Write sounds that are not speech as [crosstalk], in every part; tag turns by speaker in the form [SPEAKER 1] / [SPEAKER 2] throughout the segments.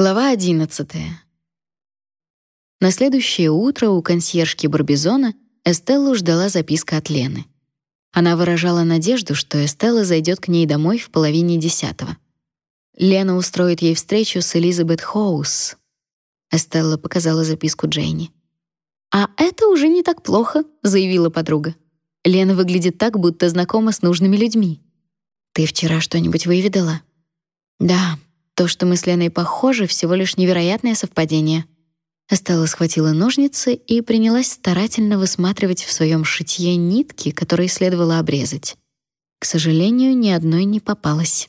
[SPEAKER 1] Глава 11. На следующее утро у консьержки Барбизона Эстеллу ждала записка от Лены. Она выражала надежду, что Эстелла зайдет к ней домой в половине десятого. Лена устроит ей встречу с Элизабет Хоус. Эстелла показала записку Джейни. «А это уже не так плохо», — заявила подруга. «Лена выглядит так, будто знакома с нужными людьми». «Ты вчера что-нибудь выведала?» «Да, то, что мы с Леной похожи, всего лишь невероятное совпадение. Эстелла схватила ножницы и принялась старательно высматривать в своем шитье нитки, которые следовало обрезать. К сожалению, ни одной не попалось.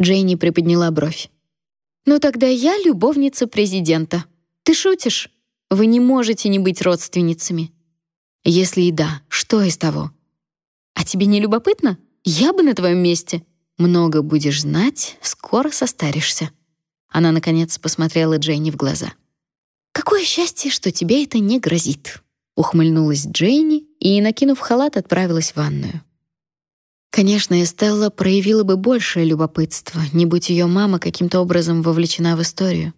[SPEAKER 1] Джейни приподняла бровь. «Ну тогда я любовница президента. Ты шутишь? Вы не можете не быть родственницами». «Если и да, что из того?» «А тебе не любопытно? Я бы на твоем месте много будешь знать, скоро состаришься. Она наконец посмотрела Джейни в глаза. Какое счастье, что тебе это не грозит, ухмыльнулась Джейни и, накинув халат, отправилась в ванную. Конечно, Эстелла проявила бы большее любопытство, не будь ее мама каким-то образом вовлечена в историю.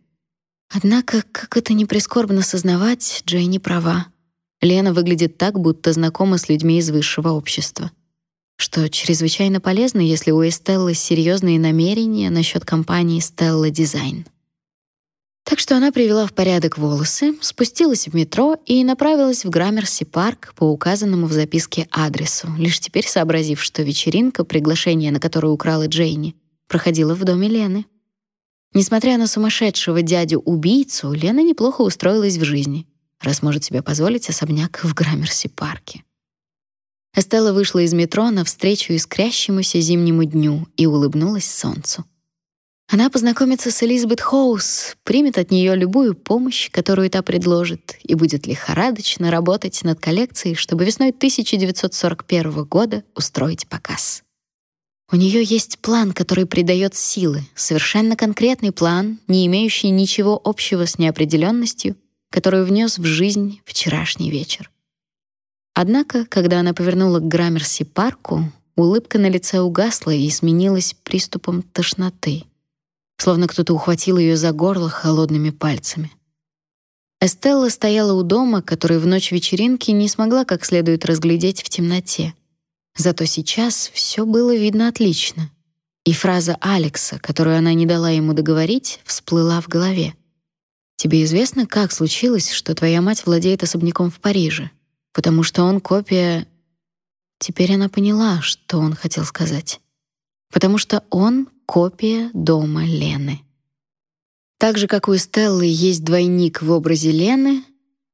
[SPEAKER 1] Однако, как это ни прискорбно сознавать, Джейни права. Лена выглядит так, будто знакома с людьми из высшего общества что чрезвычайно полезно, если у Эстеллы серьезные намерения насчет компании Stella Design. Так что она привела в порядок волосы, спустилась в метро и направилась в Граммерси-парк по указанному в записке адресу, лишь теперь сообразив, что вечеринка, приглашение на которую украла Джейни, проходила в доме Лены. Несмотря на сумасшедшего дядю-убийцу, Лена неплохо устроилась в жизни, раз может себе позволить особняк в Граммерси-парке. Эстелла вышла из метро навстречу искрящемуся зимнему дню и улыбнулась солнцу. Она познакомится с Элизабет Хоус, примет от нее любую помощь, которую та предложит, и будет лихорадочно работать над коллекцией, чтобы весной 1941 года устроить показ. У нее есть план, который придает силы, совершенно конкретный план, не имеющий ничего общего с неопределенностью, которую внес в жизнь вчерашний вечер. Однако, когда она повернула к Граммерси-парку, улыбка на лице угасла и сменилась приступом тошноты, словно кто-то ухватил ее за горло холодными пальцами. Эстелла стояла у дома, который в ночь вечеринки не смогла как следует разглядеть в темноте. Зато сейчас все было видно отлично. И фраза Алекса, которую она не дала ему договорить, всплыла в голове. «Тебе известно, как случилось, что твоя мать владеет особняком в Париже?» Потому что он копия... Теперь она поняла, что он хотел сказать. Потому что он копия дома Лены. Так же, как у Стеллы есть двойник в образе Лены,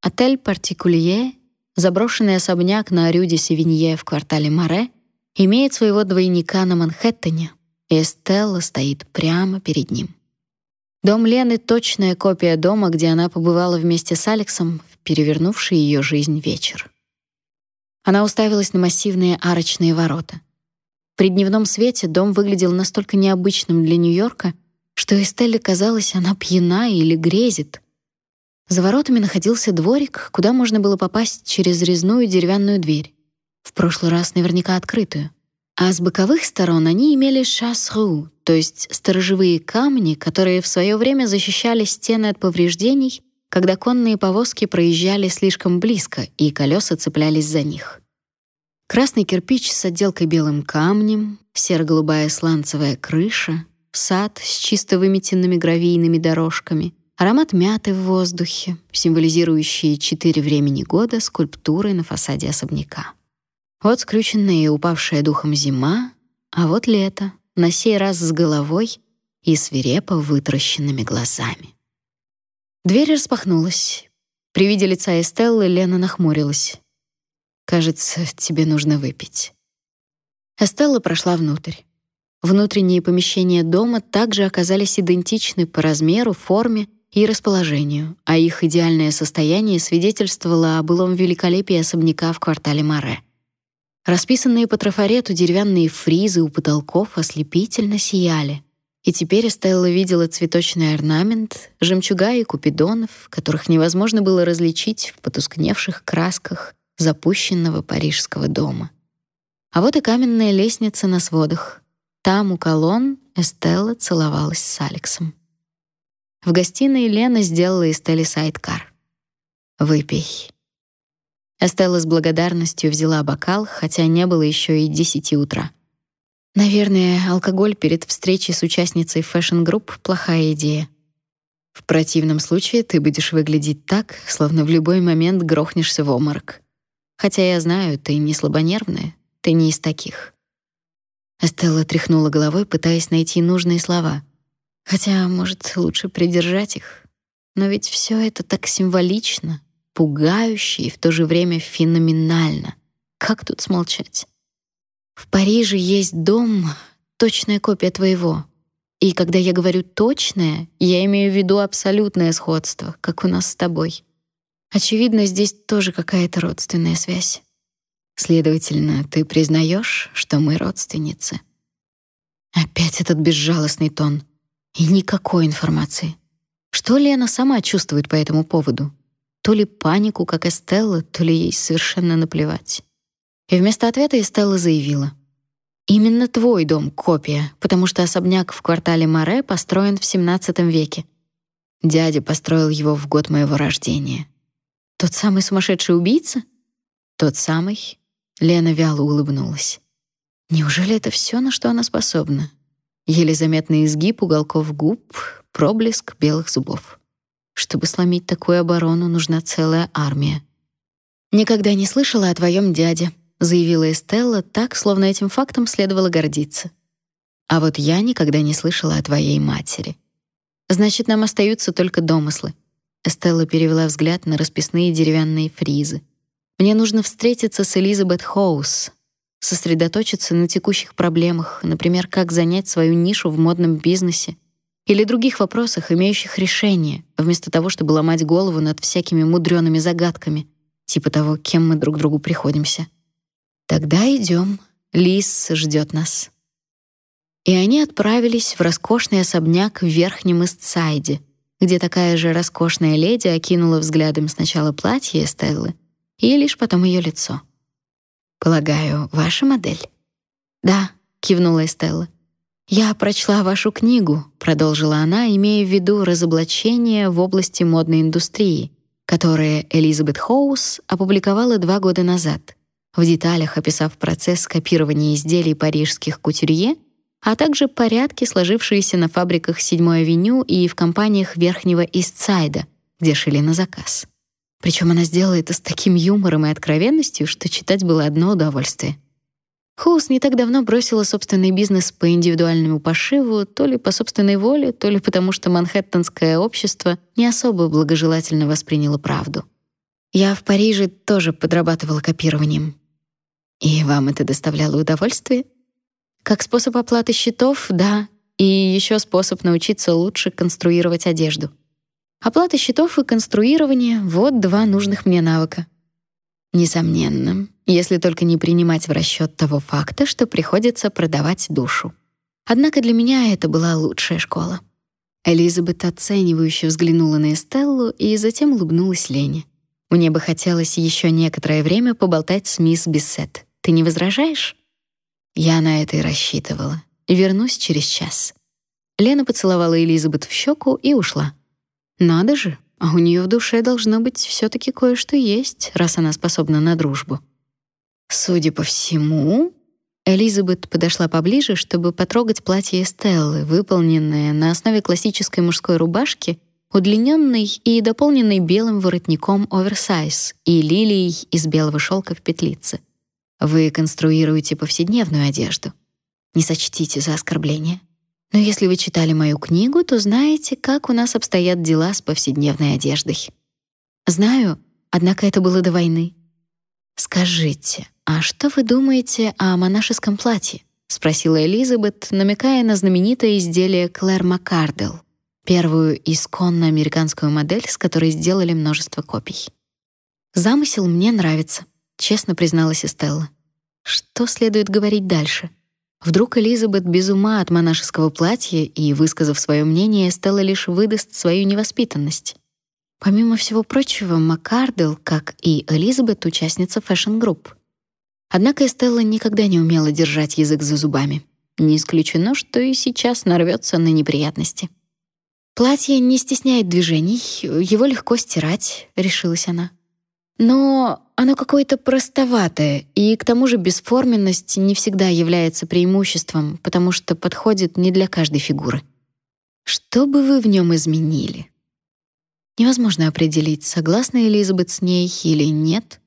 [SPEAKER 1] отель «Партикулье», заброшенный особняк на Рю де Севинье в квартале Море, имеет своего двойника на Манхэттене, и Стелла стоит прямо перед ним. Дом Лены — точная копия дома, где она побывала вместе с Алексом перевернувший ее жизнь вечер. Она уставилась на массивные арочные ворота. При дневном свете дом выглядел настолько необычным для Нью-Йорка, что Эстелле казалось, она пьяна или грезит. За воротами находился дворик, куда можно было попасть через резную деревянную дверь, в прошлый раз наверняка открытую. А с боковых сторон они имели шассру, то есть сторожевые камни, которые в свое время защищали стены от повреждений, когда конные повозки проезжали слишком близко и колеса цеплялись за них. Красный кирпич с отделкой белым камнем, серо-голубая сланцевая крыша, сад с чисто выметенными гравийными дорожками, аромат мяты в воздухе, символизирующие четыре времени года скульптуры на фасаде особняка. Вот скрюченная и упавшая духом зима, а вот лето, на сей раз с головой и свирепо вытаращенными глазами. Дверь распахнулась. При виде лица Эстеллы Лена нахмурилась. «Кажется, тебе нужно выпить». Эстелла прошла внутрь. Внутренние помещения дома также оказались идентичны по размеру, форме и расположению, а их идеальное состояние свидетельствовало о былом великолепии особняка в квартале Море. Расписанные по трафарету деревянные фризы у потолков ослепительно сияли. И теперь Стелла видела цветочный орнамент, жемчуга и купидонов, которых невозможно было различить в потускневших красках запущенного парижского дома. А вот и каменная лестница на сводах. Там у колонн Эстелла целовалась с Алексом. В гостиной Лена сделала Эстелле сайдкар. «Выпей». Эстелла с благодарностью взяла бокал, хотя не было еще и десяти утра. Наверное, алкоголь перед встречей с участницей Fashion Group — плохая идея. В противном случае ты будешь выглядеть так, словно в любой момент грохнешься в обморок. Хотя я знаю, ты не слабонервная, ты не из таких. Эстелла тряхнула головой, пытаясь найти нужные слова. Хотя, может, лучше придержать их. Но ведь все это так символично, пугающе и в то же время феноменально. Как тут смолчать? В Париже есть дом, точная копия твоего. И когда я говорю точное, я имею в виду абсолютное сходство, как у нас с тобой. Очевидно, здесь тоже какая-то родственная связь. Следовательно, ты признаешь, что мы родственницы. Опять этот безжалостный тон и никакой информации. Что ли она сама чувствует по этому поводу? То ли панику, как Эстелла, то ли ей совершенно наплевать. И вместо ответа Эстелла заявила: Именно твой дом копия, потому что особняк в квартале Море построен в XVII веке. Дядя построил его в год моего рождения. Тот самый сумасшедший убийца? Тот самый. Лена вяло улыбнулась. Неужели это все, на что она способна? Еле заметный изгиб уголков губ, проблеск белых зубов. Чтобы сломить такую оборону, нужна целая армия. Никогда не слышала о твоем дяде, заявила Эстелла так, словно этим фактом следовало гордиться. А вот я никогда не слышала о твоей матери. Значит, нам остаются только домыслы. Эстелла перевела взгляд на расписные деревянные фризы. Мне нужно встретиться с Элизабет Хоус, сосредоточиться на текущих проблемах, например, как занять свою нишу в модном бизнесе или других вопросах, имеющих решение, вместо того, чтобы ломать голову над всякими мудрёными загадками, типа того, кем мы друг другу приходимся. Тогда идем. Лис ждет нас. И они отправились в роскошный особняк в Верхнем Истсайде, где такая же роскошная леди окинула взглядом сначала платье Эстеллы и лишь потом ее лицо. Полагаю, ваша модель. Да, кивнула Эстелла. Я прочла вашу книгу, продолжила она, имея в виду разоблачение в области модной индустрии, которое Элизабет Хоус опубликовала два года назад в деталях описав процесс копирования изделий парижских кутюрье, а также порядки, сложившиеся на фабриках 7-й авеню и в компаниях Верхнего Истсайда, где шили на заказ. Причем она сделала это с таким юмором и откровенностью, что читать было одно удовольствие. Хоус не так давно бросила собственный бизнес по индивидуальному пошиву, то ли по собственной воле, то ли потому, что манхэттенское общество не особо благожелательно восприняло правду. Я в Париже тоже подрабатывала копированием. И вам это доставляло удовольствие? Как способ оплаты счетов, да, и еще способ научиться лучше конструировать одежду. Оплата счетов и конструирование — вот два нужных мне навыка. Несомненно, если только не принимать в расчет того факта, что приходится продавать душу. Однако для меня это была лучшая школа. Элизабет оценивающе взглянула на Эстеллу и затем улыбнулась Лене. Мне бы хотелось еще некоторое время поболтать с мисс Биссет. Ты не возражаешь? Я на это и рассчитывала. Вернусь через час. Лена поцеловала Элизабет в щеку и ушла. Надо же, а у нее в душе должно быть все таки кое-что есть, раз она способна на дружбу. Судя по всему, Элизабет подошла поближе, чтобы потрогать платье Стеллы, выполненное на основе классической мужской рубашки, удлиненной и дополненной белым воротником оверсайз и лилией из белого шелка в петлице. Вы конструируете повседневную одежду. Не сочтите за оскорбление. Но если вы читали мою книгу, то знаете, как у нас обстоят дела с повседневной одеждой. Знаю, однако это было до войны. Скажите, а что вы думаете о монашеском платье? спросила Элизабет, намекая на знаменитое изделие Клэр Маккардел, первую исконно американскую модель, с которой сделали множество копий. Замысел мне нравится, честно призналась Эстелла. Что следует говорить дальше? Вдруг Элизабет без ума от монашеского платья и, высказав свое мнение, Эстелла лишь выдаст свою невоспитанность. Помимо всего прочего, Маккардел, как и Элизабет, участница Fashion Group. Однако Эстелла никогда не умела держать язык за зубами. Не исключено, что и сейчас нарвется на неприятности. Платье не стесняет движений, его легко стирать, решилась она. Но оно какое-то простоватое, и к тому же бесформенность не всегда является преимуществом, потому что подходит не для каждой фигуры. Что бы вы в нем изменили? Невозможно определить, согласна Элизабет с ней или нет.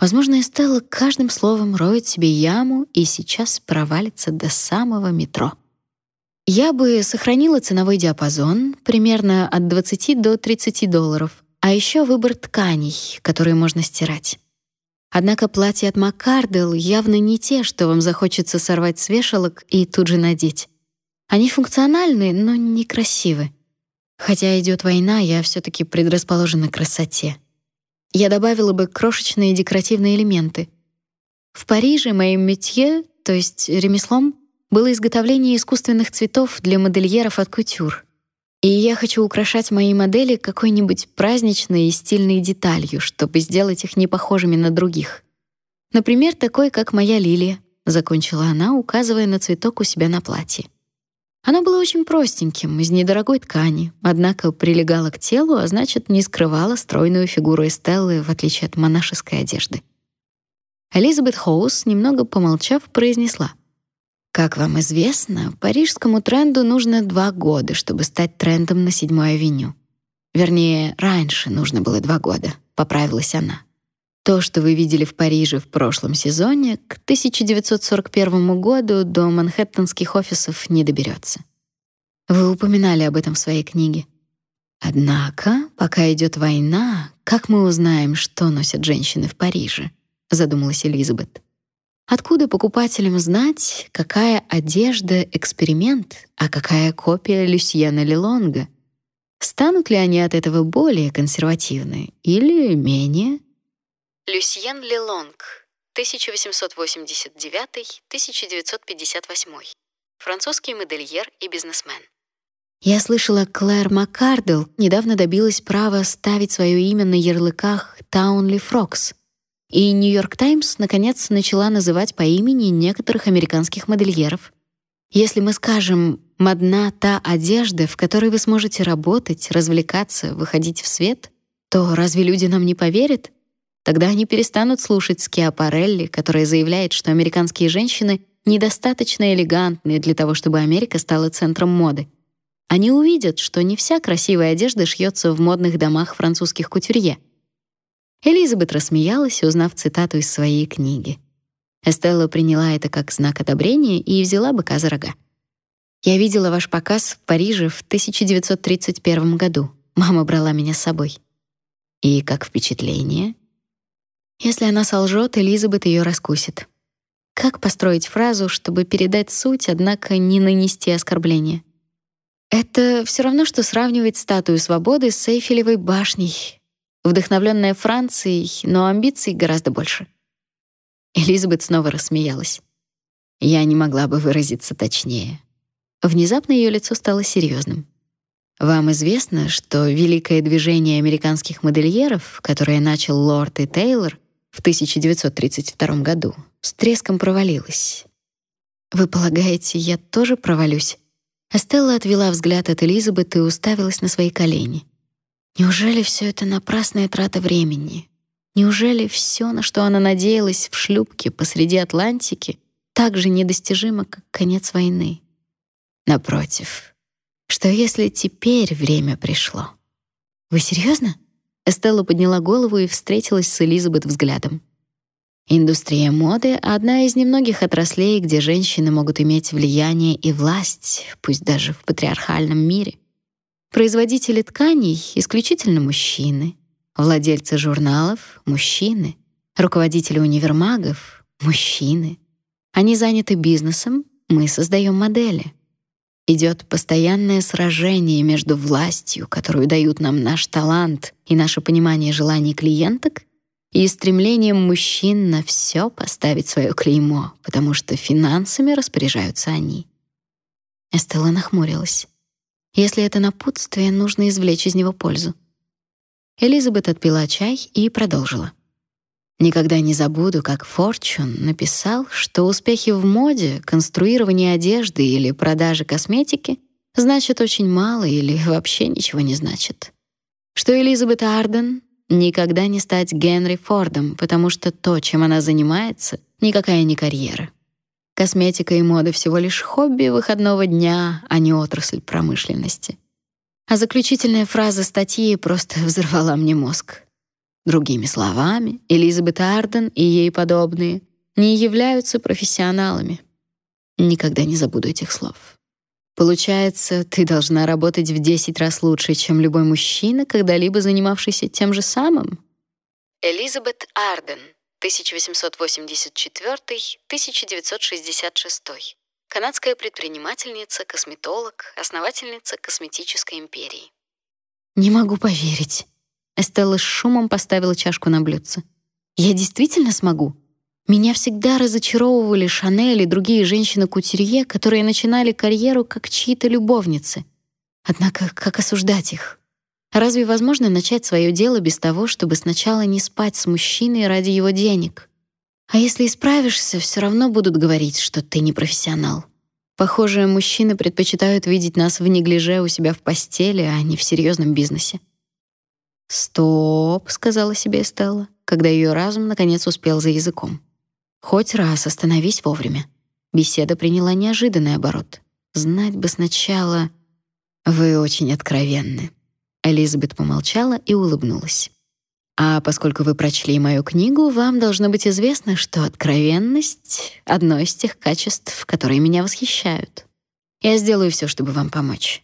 [SPEAKER 1] Возможно, Эстелла каждым словом роет себе яму и сейчас провалится до самого метро. Я бы сохранила ценовой диапазон примерно от 20 до 30 долларов, а еще выбор тканей, которые можно стирать. Однако платья от Маккардел явно не те, что вам захочется сорвать с вешалок и тут же надеть. Они функциональны, но некрасивы. Хотя идет война, я все таки предрасположена к красоте. Я добавила бы крошечные декоративные элементы. В Париже моим метье, то есть ремеслом, было изготовление искусственных цветов для модельеров от кутюр. И я хочу украшать мои модели какой-нибудь праздничной и стильной деталью, чтобы сделать их не похожими на других. Например, такой, как моя лилия, закончила она, указывая на цветок у себя на платье. Оно было очень простеньким, из недорогой ткани, однако прилегало к телу, а значит, не скрывало стройную фигуру Эстеллы, в отличие от монашеской одежды. Элизабет Хоус, немного помолчав, произнесла: как вам известно, парижскому тренду нужно два года, чтобы стать трендом на седьмой авеню. Вернее, раньше нужно было два года, поправилась она. То, что вы видели в Париже в прошлом сезоне, к 1941 году до манхэттенских офисов не доберется. Вы упоминали об этом в своей книге. Однако, пока идет война, как мы узнаем, что носят женщины в Париже? задумалась Элизабет. Откуда покупателям знать, какая одежда эксперимент, а какая копия Люсьена Лелонга? Станут ли они от этого более консервативны или менее? Люсьен Лелонг, 1889-1958. Французский модельер и бизнесмен. Я слышала, Клэр Маккардл недавно добилась права ставить свое имя на ярлыках Таунли Фрокс — и Нью-Йорк Таймс наконец начала называть по имени некоторых американских модельеров. Если мы скажем «модна та одежда, в которой вы сможете работать, развлекаться, выходить в свет», то разве люди нам не поверят? Тогда они перестанут слушать Скиапарелли, которая заявляет, что американские женщины недостаточно элегантны для того, чтобы Америка стала центром моды. Они увидят, что не вся красивая одежда шьется в модных домах французских кутюрье — Элизабет рассмеялась, узнав цитату из своей книги. Эстелла приняла это как знак одобрения и взяла быка за рога. Я видела ваш показ в Париже в 1931 году. Мама брала меня с собой. И как впечатление? Если она солжет, Элизабет ее раскусит. Как построить фразу, чтобы передать суть, однако не нанести оскорбление? Это все равно что сравнивать статую свободы с Эйфелевой башней, вдохновленная Францией, но амбиций гораздо больше. Элизабет снова рассмеялась. Я не могла бы выразиться точнее. Внезапно ее лицо стало серьезным. Вам известно, что великое движение американских модельеров, которое начал Лорд и Тейлор в 1932 году, с треском провалилось. Вы полагаете, я тоже провалюсь? Эстелла отвела взгляд от Элизабет и уставилась на свои колени. Неужели все это напрасная трата времени? Неужели все, на что она надеялась в шлюпке посреди Атлантики, так же недостижимо, как конец войны? Напротив, что если теперь время пришло? Вы серьезно? Эстелла подняла голову и встретилась с Элизабет взглядом. Индустрия моды — одна из немногих отраслей, где женщины могут иметь влияние и власть, пусть даже в патриархальном мире. Производители тканей исключительно мужчины, владельцы журналов мужчины, руководители универмагов мужчины. Они заняты бизнесом, мы создаем модели. Идет постоянное сражение между властью, которую дают нам наш талант и наше понимание желаний клиенток, и стремлением мужчин на все поставить свое клеймо, потому что финансами распоряжаются они. Эстелла нахмурилась. Если это напутствие, нужно извлечь из него пользу. Элизабет отпила чай и продолжила. Никогда не забуду, как Форчун написал, что успехи в моде, конструировании одежды или продаже косметики значит очень мало или вообще ничего не значит. Что Элизабет Арден никогда не стать Генри Фордом, потому что то, чем она занимается, никакая не карьера. Косметика и мода всего лишь хобби выходного дня, а не отрасль промышленности. А заключительная фраза статьи просто взорвала мне мозг. Другими словами, Элизабет Арден и ей подобные не являются профессионалами. Никогда не забуду этих слов. Получается, ты должна работать в 10 раз лучше, чем любой мужчина, когда-либо занимавшийся тем же самым. Элизабет Арден, 1884-1966. Канадская предпринимательница, косметолог, основательница косметической империи. Не могу поверить. Эстелла с шумом поставила чашку на блюдце. Я действительно смогу. Меня всегда разочаровывали Шанель и другие женщины-кутюрье, которые начинали карьеру как чьи-то любовницы. Однако как осуждать их? Разве возможно начать свое дело без того, чтобы сначала не спать с мужчиной ради его денег? А если исправишься, все равно будут говорить, что ты не профессионал. Похоже, мужчины предпочитают видеть нас в неглиже у себя в постели, а не в серьезном бизнесе. «Стоп», — сказала себе Стелла, когда ее разум наконец успел за языком. «Хоть раз остановись вовремя». Беседа приняла неожиданный оборот. Знать бы сначала... «Вы очень откровенны». Элизабет помолчала и улыбнулась. «А поскольку вы прочли мою книгу, вам должно быть известно, что откровенность — одно из тех качеств, которые меня восхищают. Я сделаю все, чтобы вам помочь.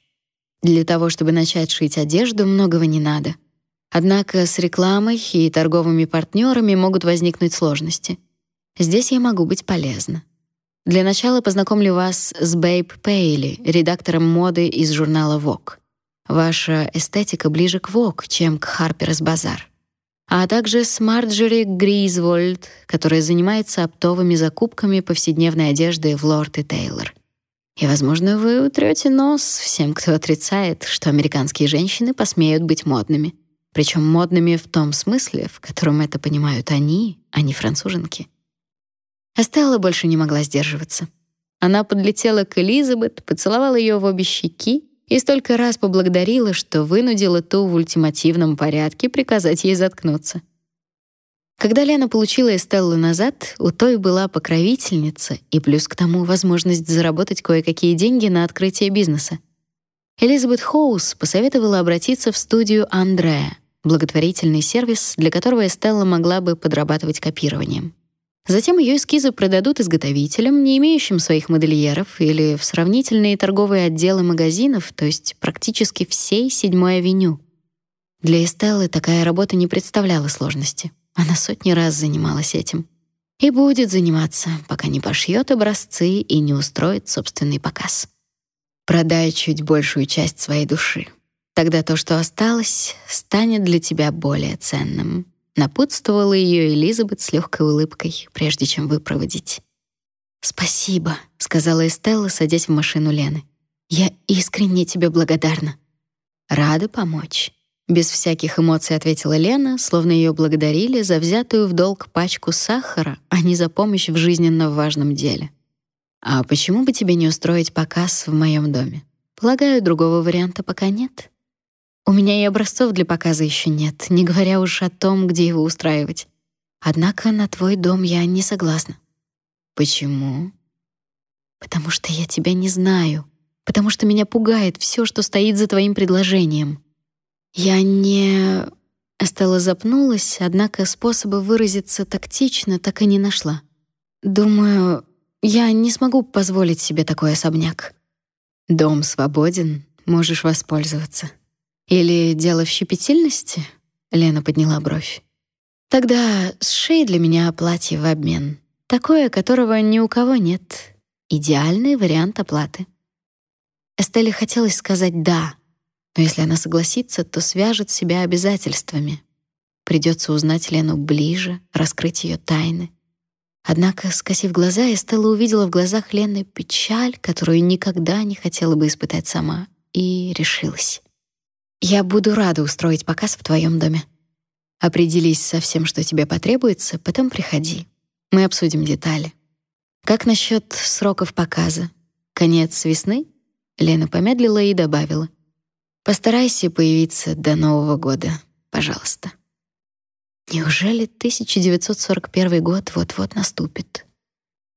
[SPEAKER 1] Для того, чтобы начать шить одежду, многого не надо — Однако с рекламой и торговыми партнерами могут возникнуть сложности. Здесь я могу быть полезна. Для начала познакомлю вас с Бэйб Пейли, редактором моды из журнала Vogue. Ваша эстетика ближе к Vogue, чем к Harper's Bazaar. А также с Марджери Гризвольд, которая занимается оптовыми закупками повседневной одежды в Лорд и Тейлор. И, возможно, вы утрете нос всем, кто отрицает, что американские женщины посмеют быть модными причем модными в том смысле, в котором это понимают они, а не француженки. Эстелла больше не могла сдерживаться. Она подлетела к Элизабет, поцеловала ее в обе щеки и столько раз поблагодарила, что вынудила ту в ультимативном порядке приказать ей заткнуться. Когда Лена получила Эстеллу назад, у той была покровительница и плюс к тому возможность заработать кое-какие деньги на открытие бизнеса. Элизабет Хоус посоветовала обратиться в студию Андрея, благотворительный сервис, для которого Эстелла могла бы подрабатывать копированием. Затем ее эскизы продадут изготовителям, не имеющим своих модельеров, или в сравнительные торговые отделы магазинов, то есть практически всей седьмой авеню. Для Эстеллы такая работа не представляла сложности. Она сотни раз занималась этим. И будет заниматься, пока не пошьет образцы и не устроит собственный показ. Продай чуть большую часть своей души. Тогда то, что осталось, станет для тебя более ценным. Напутствовала ее Элизабет с легкой улыбкой, прежде чем выпроводить. «Спасибо», — сказала Эстелла, садясь в машину Лены. «Я искренне тебе благодарна». «Рада помочь». Без всяких эмоций ответила Лена, словно ее благодарили за взятую в долг пачку сахара, а не за помощь в жизненно важном деле. «А почему бы тебе не устроить показ в моем доме? Полагаю, другого варианта пока нет». У меня и образцов для показа еще нет, не говоря уж о том, где его устраивать. Однако на твой дом я не согласна. Почему? Потому что я тебя не знаю, потому что меня пугает все, что стоит за твоим предложением. Я не Стелла запнулась, однако способа выразиться тактично так и не нашла. Думаю, я не смогу позволить себе такой особняк. Дом свободен, можешь воспользоваться. Или дело в щепетильности? Лена подняла бровь. Тогда сшей для меня платье в обмен. Такое, которого ни у кого нет. Идеальный вариант оплаты. Эстелле хотелось сказать «да», но если она согласится, то свяжет себя обязательствами. Придется узнать Лену ближе, раскрыть ее тайны. Однако, скосив глаза, Эстелла увидела в глазах Лены печаль, которую никогда не хотела бы испытать сама, и решилась. Я буду рада устроить показ в твоем доме. Определись со всем, что тебе потребуется, потом приходи. Мы обсудим детали. Как насчет сроков показа? Конец весны? Лена помедлила и добавила. Постарайся появиться до Нового года, пожалуйста. Неужели 1941 год вот-вот наступит?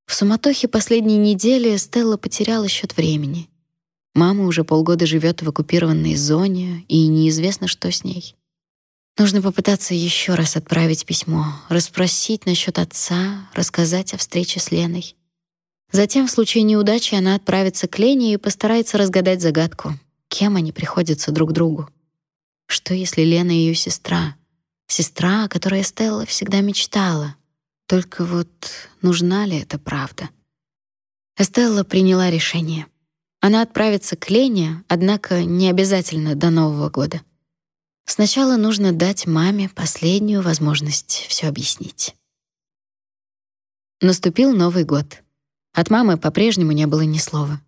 [SPEAKER 1] В суматохе последней недели Стелла потеряла счет времени. Мама уже полгода живет в оккупированной зоне, и неизвестно, что с ней. Нужно попытаться еще раз отправить письмо, расспросить насчет отца, рассказать о встрече с Леной. Затем, в случае неудачи, она отправится к Лене и постарается разгадать загадку, кем они приходятся друг другу. Что если Лена ее сестра? Сестра, о которой Стелла всегда мечтала. Только вот нужна ли это правда? Эстелла приняла решение. Она отправится к Лене, однако не обязательно до Нового года. Сначала нужно дать маме последнюю возможность все объяснить. Наступил Новый год. От мамы по-прежнему не было ни слова.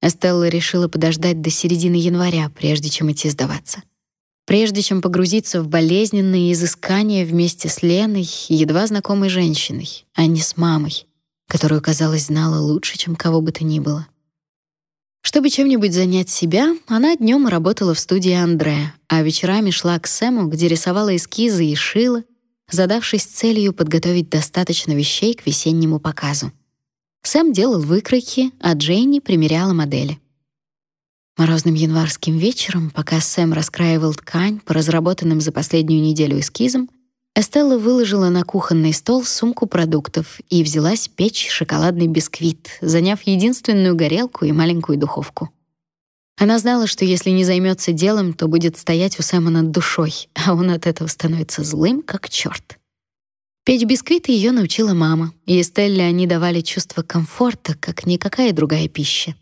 [SPEAKER 1] Эстелла решила подождать до середины января, прежде чем идти сдаваться. Прежде чем погрузиться в болезненные изыскания вместе с Леной, едва знакомой женщиной, а не с мамой, которую, казалось, знала лучше, чем кого бы то ни было. Чтобы чем-нибудь занять себя, она днем работала в студии Андре, а вечерами шла к Сэму, где рисовала эскизы и шила, задавшись целью подготовить достаточно вещей к весеннему показу. Сэм делал выкройки, а Джейни примеряла модели. Морозным январским вечером, пока Сэм раскраивал ткань по разработанным за последнюю неделю эскизам, Эстелла выложила на кухонный стол сумку продуктов и взялась печь шоколадный бисквит, заняв единственную горелку и маленькую духовку. Она знала, что если не займется делом, то будет стоять у Сэма над душой, а он от этого становится злым, как черт. Печь бисквиты ее научила мама, и Эстелле они давали чувство комфорта, как никакая другая пища.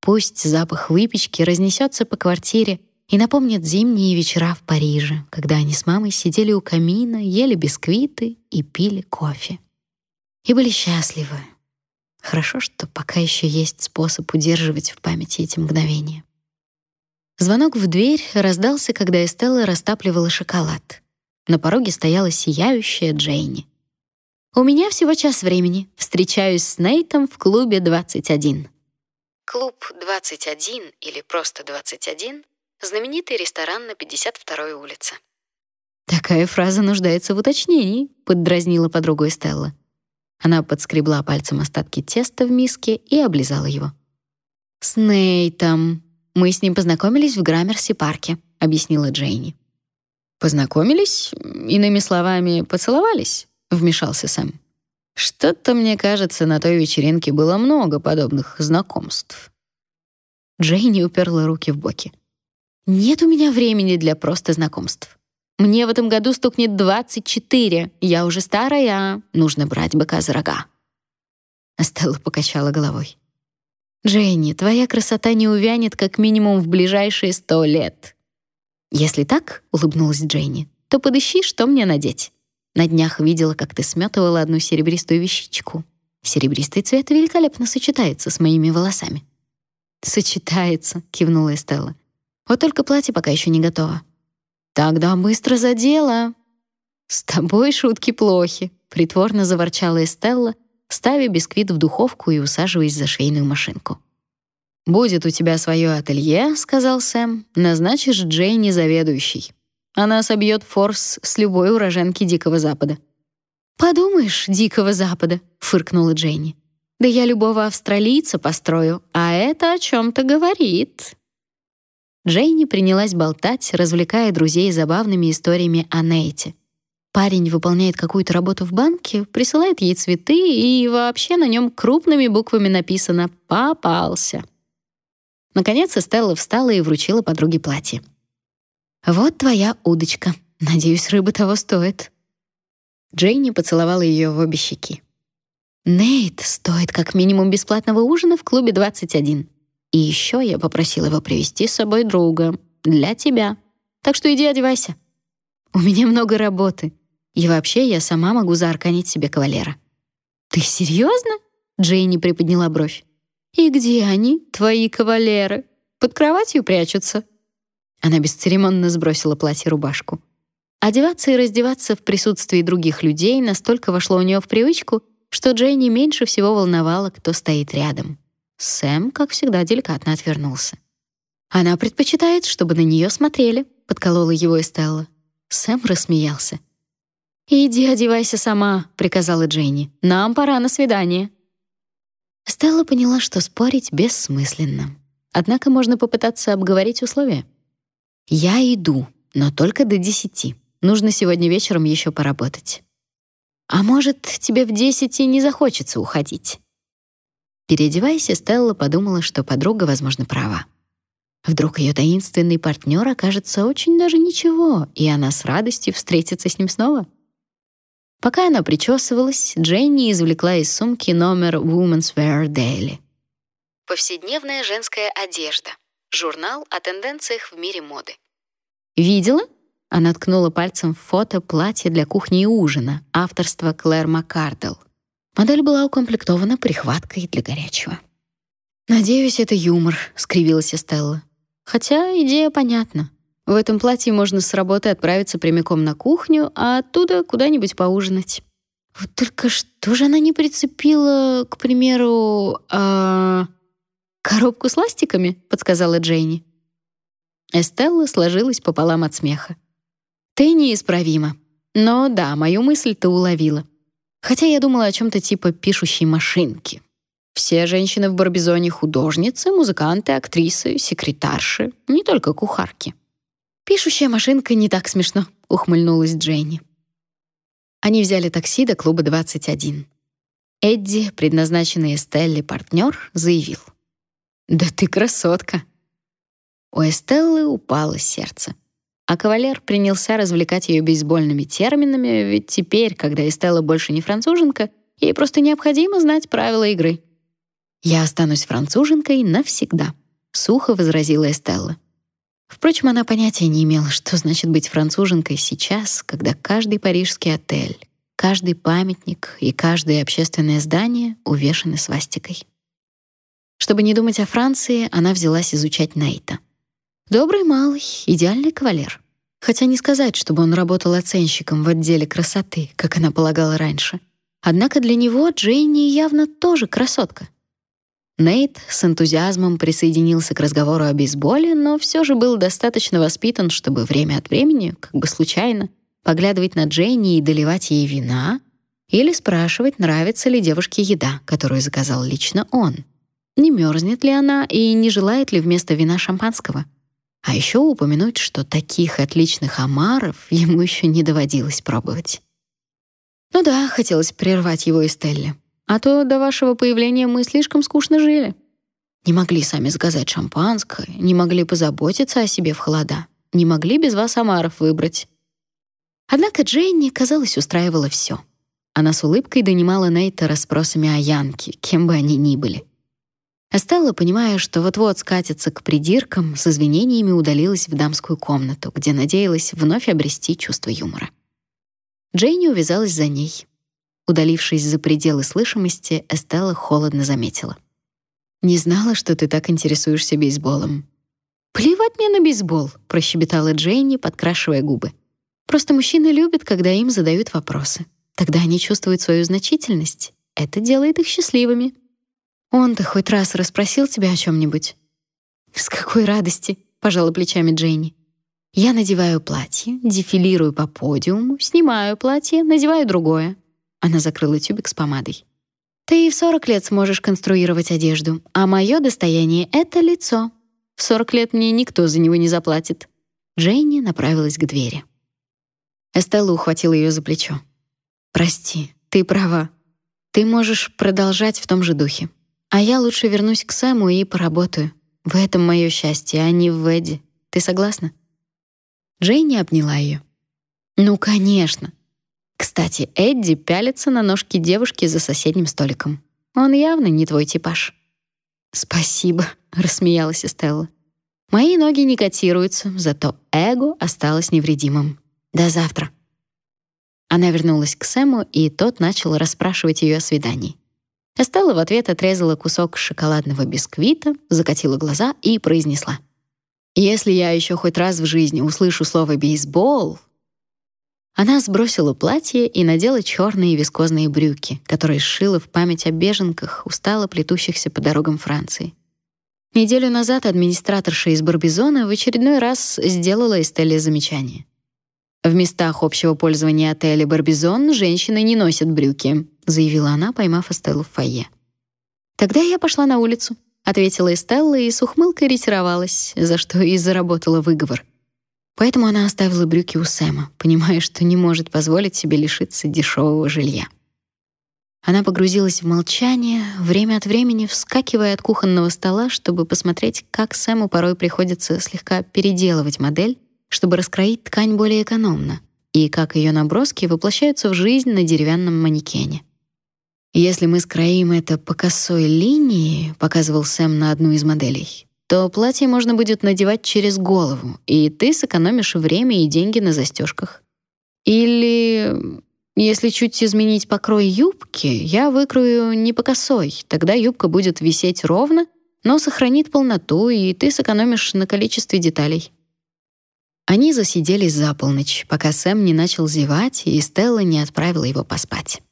[SPEAKER 1] Пусть запах выпечки разнесется по квартире и напомнит зимние вечера в Париже, когда они с мамой сидели у камина, ели бисквиты и пили кофе. И были счастливы. Хорошо, что пока еще есть способ удерживать в памяти эти мгновения. Звонок в дверь раздался, когда Эстелла растапливала шоколад. На пороге стояла сияющая Джейни. «У меня всего час времени. Встречаюсь с Нейтом в клубе 21». Клуб 21 или просто 21 — знаменитый ресторан на 52-й улице. «Такая фраза нуждается в уточнении», — поддразнила подругу Стелла. Она подскребла пальцем остатки теста в миске и облизала его. «С Нейтом. Мы с ним познакомились в Граммерси-парке», — объяснила Джейни. «Познакомились? Иными словами, поцеловались?» — вмешался Сэм. Что-то, мне кажется, на той вечеринке было много подобных знакомств. Джейни уперла руки в боки. Нет у меня времени для просто знакомств. Мне в этом году стукнет 24. Я уже старая, нужно брать быка за рога. Стелла покачала головой. Джейни, твоя красота не увянет как минимум в ближайшие сто лет. Если так, улыбнулась Джейни, то подыщи, что мне надеть. На днях видела, как ты смётывала одну серебристую вещичку. Серебристый цвет великолепно сочетается с моими волосами. Сочетается, кивнула Эстелла. Вот только платье пока еще не готово. Тогда быстро за дело. С тобой шутки плохи, притворно заворчала Эстелла, ставя бисквит в духовку и усаживаясь за швейную машинку. Будет у тебя свое ателье, сказал Сэм. Назначишь Джейни заведующей. Она собьет форс с любой уроженки Дикого Запада. «Подумаешь, Дикого Запада», — фыркнула Дженни. «Да я любого австралийца построю, а это о чем-то говорит». Джейни принялась болтать, развлекая друзей забавными историями о Нейте. Парень выполняет какую-то работу в банке, присылает ей цветы, и вообще на нем крупными буквами написано «Попался». Наконец Стелла встала и вручила подруге платье. Вот твоя удочка. Надеюсь, рыба того стоит. Джейни поцеловала ее в обе щеки. Нейт стоит как минимум бесплатного ужина в клубе 21. И еще я попросила его привести с собой друга для тебя. Так что иди одевайся. У меня много работы. И вообще я сама могу заарканить себе кавалера. Ты серьезно? Джейни приподняла бровь. И где они, твои кавалеры? Под кроватью прячутся. Она бесцеремонно сбросила платье и рубашку. Одеваться и раздеваться в присутствии других людей настолько вошло у нее в привычку, что Джейни меньше всего волновала, кто стоит рядом. Сэм, как всегда, деликатно отвернулся. Она предпочитает, чтобы на нее смотрели, подколола его Эстелла. Сэм рассмеялся. «Иди одевайся сама», — приказала Дженни. «Нам пора на свидание». Стелла поняла, что спорить бессмысленно. Однако можно попытаться обговорить условия. «Я иду, но только до десяти. Нужно сегодня вечером еще поработать». «А может, тебе в десять и не захочется уходить?» Переодеваясь, Стелла подумала, что подруга, возможно, права. Вдруг ее таинственный партнер окажется очень даже ничего, и она с радостью встретится с ним снова. Пока она причесывалась, Дженни извлекла из сумки номер Women's Wear Daily. Повседневная женская одежда. Журнал о тенденциях в мире моды. Видела? Она ткнула пальцем в фото платья для кухни и ужина, авторства Клэр Маккардел. Модель была укомплектована прихваткой для горячего. «Надеюсь, это юмор», — скривилась Стелла. «Хотя идея понятна. В этом платье можно с работы отправиться прямиком на кухню, а оттуда куда-нибудь поужинать. Вот только что же она не прицепила, к примеру, а... коробку с ластиками, подсказала Джейни. Эстелла сложилась пополам от смеха. Ты неисправима. Но да, мою мысль ты уловила. Хотя я думала о чем то типа пишущей машинки. Все женщины в Барбизоне художницы, музыканты, актрисы, секретарши, не только кухарки. Пишущая машинка не так смешно, ухмыльнулась Дженни. Они взяли такси до клуба 21. Эдди, предназначенный Эстелле партнер, заявил: "Да ты красотка". У Эстеллы упало сердце. А кавалер принялся развлекать ее бейсбольными терминами, ведь теперь, когда Эстелла больше не француженка, ей просто необходимо знать правила игры. «Я останусь француженкой навсегда», — сухо возразила Эстелла. Впрочем, она понятия не имела, что значит быть француженкой сейчас, когда каждый парижский отель, каждый памятник и каждое общественное здание увешаны свастикой. Чтобы не думать о Франции, она взялась изучать Нейта. Добрый малый, идеальный кавалер. Хотя не сказать, чтобы он работал оценщиком в отделе красоты, как она полагала раньше. Однако для него Джейни явно тоже красотка. Нейт с энтузиазмом присоединился к разговору о бейсболе, но все же был достаточно воспитан, чтобы время от времени, как бы случайно, поглядывать на Джейни и доливать ей вина или спрашивать, нравится ли девушке еда, которую заказал лично он. Не мерзнет ли она и не желает ли вместо вина шампанского. А еще упомянуть, что таких отличных омаров [laughs] ему еще не доводилось пробовать. Ну да, хотелось прервать его и. А то до вашего появления мы слишком скучно жили. Не могли сами заказать шампанское, не могли позаботиться о себе в холода, не могли без вас омаров выбрать. Однако Дженни, казалось, устраивала все. Она с улыбкой донимала Нейта расспросами о Янке, кем бы они ни были. А Стелла, понимая, что вот-вот скатится к придиркам, с извинениями удалилась в дамскую комнату, где надеялась вновь обрести чувство юмора. Джейни увязалась за ней. Удалившись за пределы слышимости, Эстелла холодно заметила: "Не знала, что ты так интересуешься бейсболом". "Плевать мне на бейсбол", прощебетала Джейни, подкрашивая губы. "Просто мужчины любят, когда им задают вопросы. Тогда они чувствуют свою значительность. Это делает их счастливыми". "Он-то хоть раз расспросил тебя о чем нибудь "С какой радости", пожала плечами Джейни. "Я надеваю платье, дефилирую по подиуму, снимаю платье, надеваю другое. Она закрыла тюбик с помадой. Ты и в 40 лет сможешь конструировать одежду, а мое достояние — это лицо. В 40 лет мне никто за него не заплатит. Дженни направилась к двери. Эстелла ухватила ее за плечо. «Прости, ты права. Ты можешь продолжать в том же духе. А я лучше вернусь к Сэму и поработаю. В этом мое счастье, а не в Эдди. Ты согласна?» Дженни обняла ее. «Ну, конечно. Кстати, Эдди пялится на ножки девушки за соседним столиком. Он явно не твой типаж. Спасибо, рассмеялась Стелла. Мои ноги не котируются, зато эго осталось невредимым. До завтра. Она вернулась к Сэму, и тот начал расспрашивать ее о свидании. Эстелла в ответ отрезала кусок шоколадного бисквита, закатила глаза и произнесла: "Если я еще хоть раз в жизни услышу слово бейсбол, Она сбросила платье и надела черные вискозные брюки, которые сшила в память о беженках, устало плетущихся по дорогам Франции. Неделю назад администраторша из Барбизона в очередной раз сделала Эстелле замечание. В местах общего пользования отеля Барбизон женщины не носят брюки, заявила она, поймав Эстеллу в фойе. Тогда я пошла на улицу, ответила Эстелла и с ухмылкой ретировалась, за что и заработала выговор. Поэтому она оставила брюки у Сэма, понимая, что не может позволить себе лишиться дешевого жилья. Она погрузилась в молчание, время от времени вскакивая от кухонного стола, чтобы посмотреть, как Сэму порой приходится слегка переделывать модель, чтобы раскроить ткань более экономно, и как ее наброски воплощаются в жизнь на деревянном манекене. Если мы скроим это по косой линии, показывал Сэм на одну из моделей, то платье можно будет надевать через голову, и ты сэкономишь время и деньги на застежках. Или если чуть изменить покрой юбки, я выкрою не по косой, тогда юбка будет висеть ровно, но сохранит полноту, и ты сэкономишь на количестве деталей. Они засиделись за полночь, пока Сэм не начал зевать, и Стелла не отправила его поспать.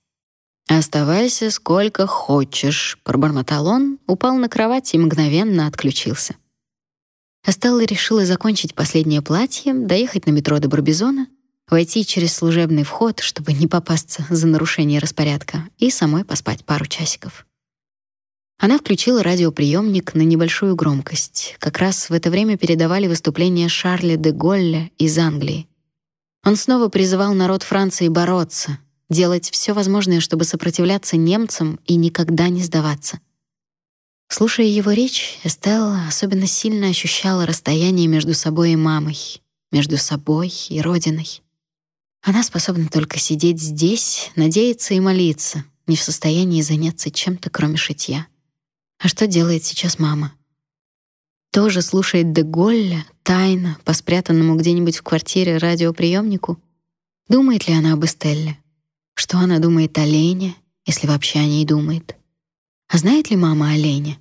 [SPEAKER 1] «Оставайся сколько хочешь», — пробормотал он, упал на кровать и мгновенно отключился. Астелла решила закончить последнее платье, доехать на метро до Барбизона, войти через служебный вход, чтобы не попасться за нарушение распорядка, и самой поспать пару часиков. Она включила радиоприемник на небольшую громкость. Как раз в это время передавали выступление Шарля де Голля из Англии. Он снова призывал народ Франции бороться, делать все возможное, чтобы сопротивляться немцам и никогда не сдаваться. Слушая его речь, Эстелла особенно сильно ощущала расстояние между собой и мамой, между собой и родиной. Она способна только сидеть здесь, надеяться и молиться, не в состоянии заняться чем-то, кроме шитья. А что делает сейчас мама? Тоже слушает де Голля, тайно, по спрятанному где-нибудь в квартире радиоприемнику? Думает ли она об Эстелле? Что она думает о Лене, если вообще о ней думает? А знает ли мама о Лене?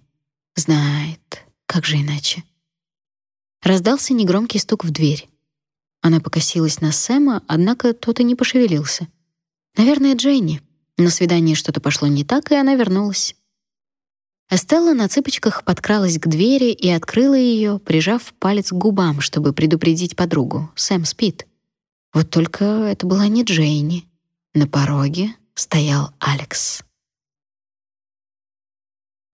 [SPEAKER 1] Знает. Как же иначе? Раздался негромкий стук в дверь. Она покосилась на Сэма, однако тот и не пошевелился. Наверное, Дженни. На свидании что-то пошло не так, и она вернулась. Эстелла на цыпочках подкралась к двери и открыла ее, прижав палец к губам, чтобы предупредить подругу. Сэм спит. Вот только это была не Дженни. На пороге стоял Алекс.